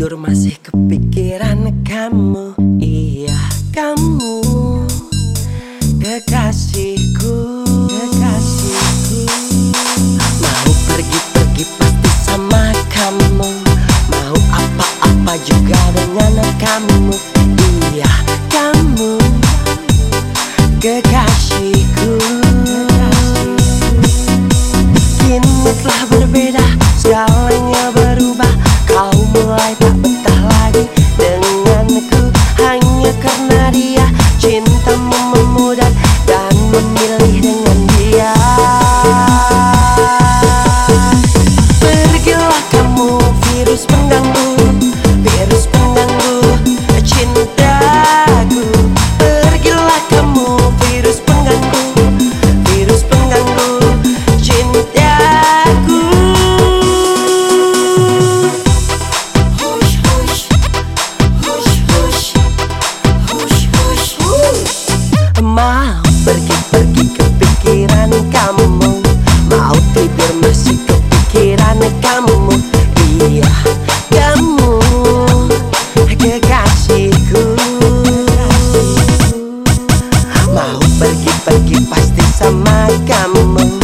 tidur masih kepikiran kamu. Iya kamu O it is. Mau pergi-pergi pasti sama kamu